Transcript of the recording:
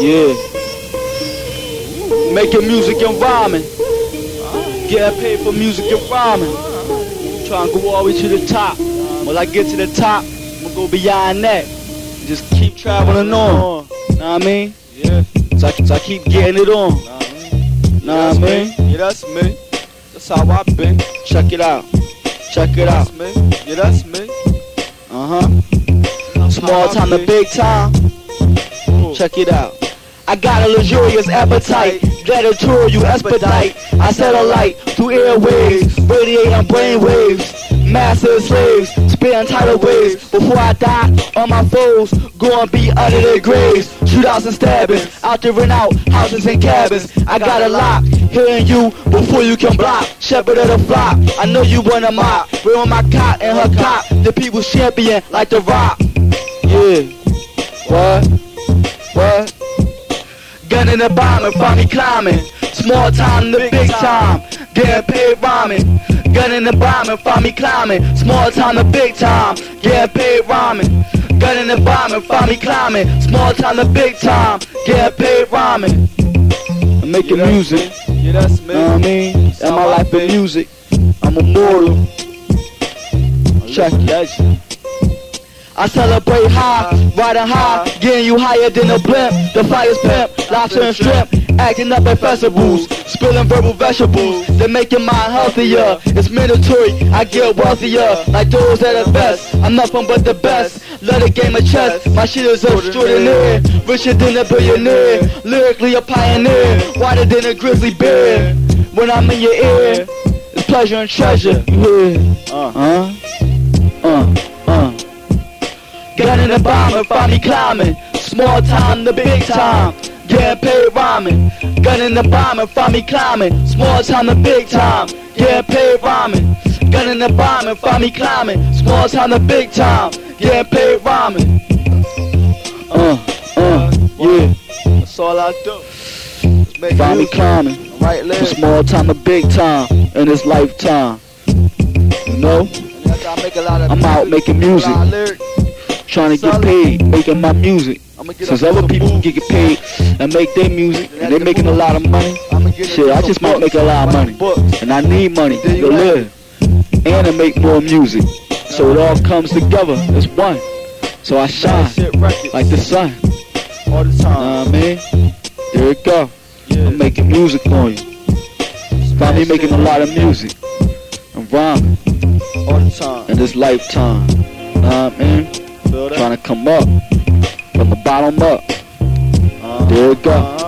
Yeah. Making music and rhyming. Getting paid for music and rhyming. Trying to go all the way to the top. When I get to the top, I'm gonna go beyond that. Just keep traveling on. Know what I mean? Yeah. So I, so I keep getting it on. Nah, man. Know what I mean? Yeah, that's me. That's how I been. Check it out. Check it out. That's me. Yeah, that's me. Uh huh. Small time to big time. Check it out. I got a luxurious appetite, gladiatorial you expedite. I set a light through airwaves, radiating brainwaves. Master slaves, spitting tidal waves. Before I die, all my foes go and be under their graves. Shootouts and stabbings, out there and out, houses and cabins. I got a lock, hearing you before you can block. Shepherd of the flock, I know you wanna mock. We're on my cot and her cot, the people's champion like the rock. Yeah, what? What? Gunning the bomb and find me climbing. Small time to big time. Getting paid rhyming. Gunning the bomb and find me climbing. Small time to big time. Getting paid rhyming. Gunning the bomb and find me climbing. Small time to big time. Getting paid rhyming. I'm making Yeah, music. Yeah, that's me. Know what I mean? And my life in music. I'm immortal. Oh, Check it. I celebrate high, riding high, getting you higher than a blimp. The fire's pimp, lobster and shrimp, acting up at festivals, spilling verbal vegetables. They're making mine healthier. It's mandatory, I get wealthier, like those that are best. I'm nothing but the best. Love a game of chess. My shit is extraordinary, richer than a billionaire, lyrically a pioneer, wider than a grizzly bear. When I'm in your ear, it's pleasure and treasure. Yeah. Uh. Uh. Gun in the bomb and find me climbing. Small time to big time. Getting paid rhyming. Gun in the bomb and find me climbing. Small time to big time. Getting paid rhyming. Gun in the bomb and find me climbing. Small time to big time. Getting paid rhyming. Uh, uh, yeah. That's all I do. Find me climbing. Write From small time to big time in this lifetime. You know? I make a lot of I'm out making music. Lot of lyrics, Trying to get paid, making my music. Since other people can get paid and make their music, and they're making a lot of money, I'ma shit, I just might make a lot of money. And I need money to live and to make more music. So it all comes together as one. So I shine like the sun. all the Know time. what I mean? There it go. I'm making music on you. Find me making a lot of music. and rhyming all the time. in this lifetime. Know what Trying to come up from the bottom up. There it go.